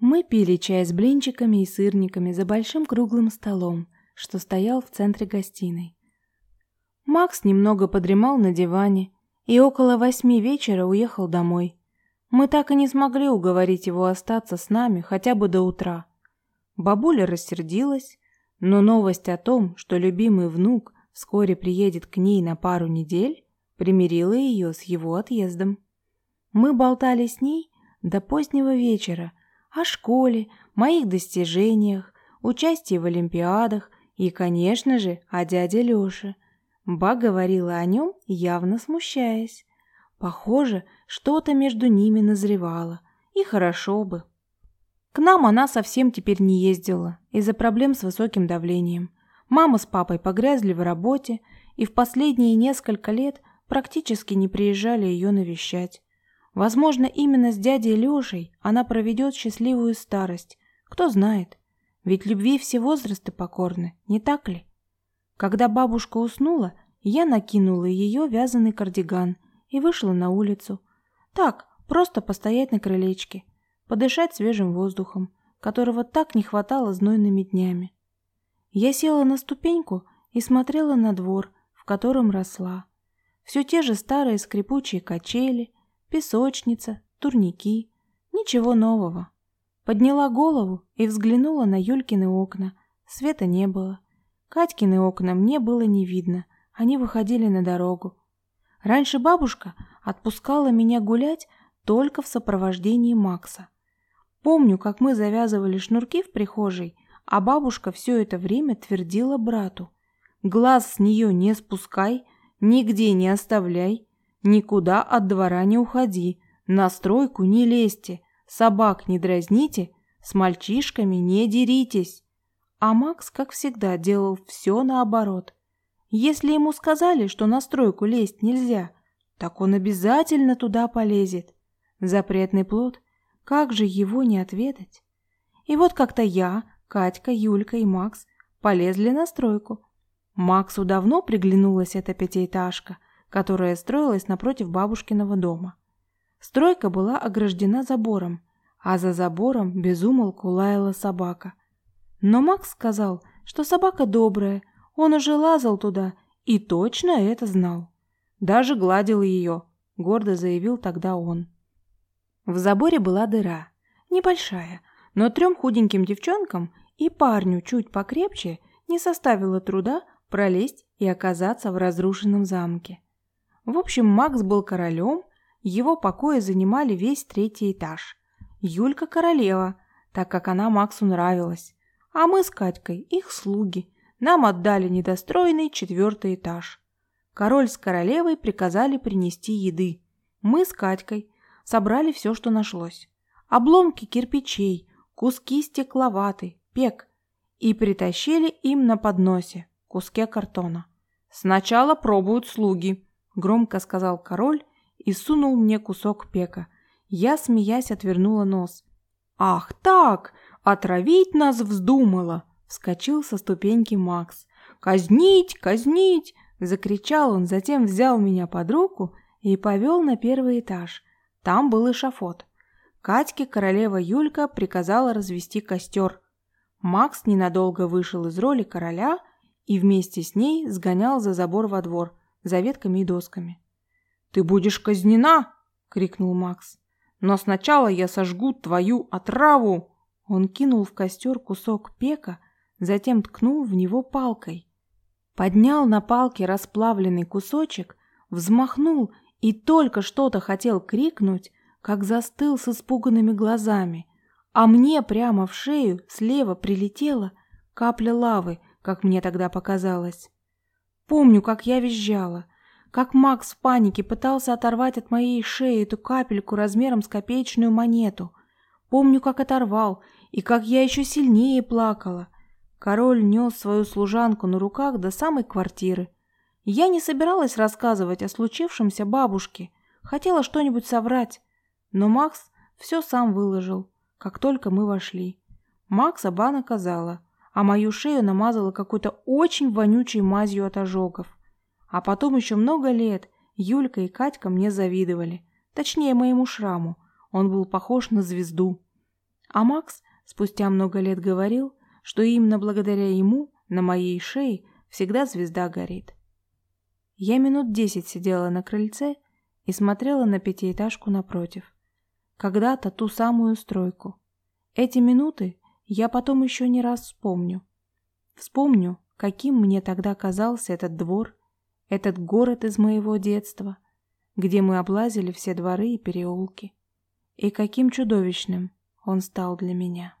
Мы пили чай с блинчиками и сырниками за большим круглым столом, что стоял в центре гостиной. Макс немного подремал на диване и около восьми вечера уехал домой. Мы так и не смогли уговорить его остаться с нами хотя бы до утра. Бабуля рассердилась, но новость о том, что любимый внук вскоре приедет к ней на пару недель, примирила ее с его отъездом. Мы болтали с ней до позднего вечера о школе, моих достижениях, участии в олимпиадах и, конечно же, о дяде Лёше. Ба говорила о нем, явно смущаясь. Похоже, что-то между ними назревало, и хорошо бы. К нам она совсем теперь не ездила из-за проблем с высоким давлением. Мама с папой погрязли в работе и в последние несколько лет практически не приезжали ее навещать. Возможно, именно с дядей Лешей она проведет счастливую старость. Кто знает. Ведь любви все возрасты покорны, не так ли? Когда бабушка уснула, я накинула ее вязаный кардиган и вышла на улицу. Так, просто постоять на крылечке, подышать свежим воздухом, которого так не хватало знойными днями. Я села на ступеньку и смотрела на двор, в котором росла. Все те же старые скрипучие качели, песочница, турники. Ничего нового. Подняла голову и взглянула на Юлькины окна. Света не было. Катькины окна мне было не видно. Они выходили на дорогу. Раньше бабушка отпускала меня гулять только в сопровождении Макса. Помню, как мы завязывали шнурки в прихожей, а бабушка все это время твердила брату. «Глаз с нее не спускай, нигде не оставляй, Никуда от двора не уходи, на стройку не лезьте, собак не дразните, с мальчишками не деритесь. А Макс, как всегда, делал все наоборот. Если ему сказали, что на стройку лезть нельзя, так он обязательно туда полезет. Запретный плод, как же его не отведать? И вот как-то я, Катька, Юлька и Макс полезли на стройку. Максу давно приглянулась эта пятиэтажка – которая строилась напротив бабушкиного дома. Стройка была ограждена забором, а за забором безумолку лаяла собака. Но Макс сказал, что собака добрая, он уже лазал туда и точно это знал. Даже гладил ее, гордо заявил тогда он. В заборе была дыра, небольшая, но трем худеньким девчонкам и парню чуть покрепче не составило труда пролезть и оказаться в разрушенном замке. В общем, Макс был королем, его покои занимали весь третий этаж. Юлька королева, так как она Максу нравилась. А мы с Катькой, их слуги, нам отдали недостроенный четвертый этаж. Король с королевой приказали принести еды. Мы с Катькой собрали все, что нашлось. Обломки кирпичей, куски стекловаты, пек. И притащили им на подносе куски картона. Сначала пробуют слуги, громко сказал король и сунул мне кусок пека. Я, смеясь, отвернула нос. «Ах так! Отравить нас вздумала!» Вскочил со ступеньки Макс. «Казнить! Казнить!» Закричал он, затем взял меня под руку и повел на первый этаж. Там был эшафот. Катьке королева Юлька приказала развести костер. Макс ненадолго вышел из роли короля и вместе с ней сгонял за забор во двор, за ветками и досками. «Ты будешь казнена!» — крикнул Макс. «Но сначала я сожгу твою отраву!» Он кинул в костер кусок пека, затем ткнул в него палкой. Поднял на палке расплавленный кусочек, взмахнул и только что-то хотел крикнуть, как застыл с испуганными глазами, а мне прямо в шею слева прилетела капля лавы, как мне тогда показалось. Помню, как я визжала, как Макс в панике пытался оторвать от моей шеи эту капельку размером с копеечную монету. Помню, как оторвал, и как я еще сильнее плакала. Король нес свою служанку на руках до самой квартиры. Я не собиралась рассказывать о случившемся бабушке, хотела что-нибудь соврать, но Макс все сам выложил, как только мы вошли. Макса ба наказала, а мою шею намазала какой-то очень вонючей мазью от ожогов. А потом еще много лет Юлька и Катька мне завидовали. Точнее, моему шраму. Он был похож на звезду. А Макс спустя много лет говорил, что именно благодаря ему на моей шее всегда звезда горит. Я минут десять сидела на крыльце и смотрела на пятиэтажку напротив. Когда-то ту самую стройку. Эти минуты я потом еще не раз вспомню. Вспомню, каким мне тогда казался этот двор, этот город из моего детства, где мы облазили все дворы и переулки. И каким чудовищным он стал для меня.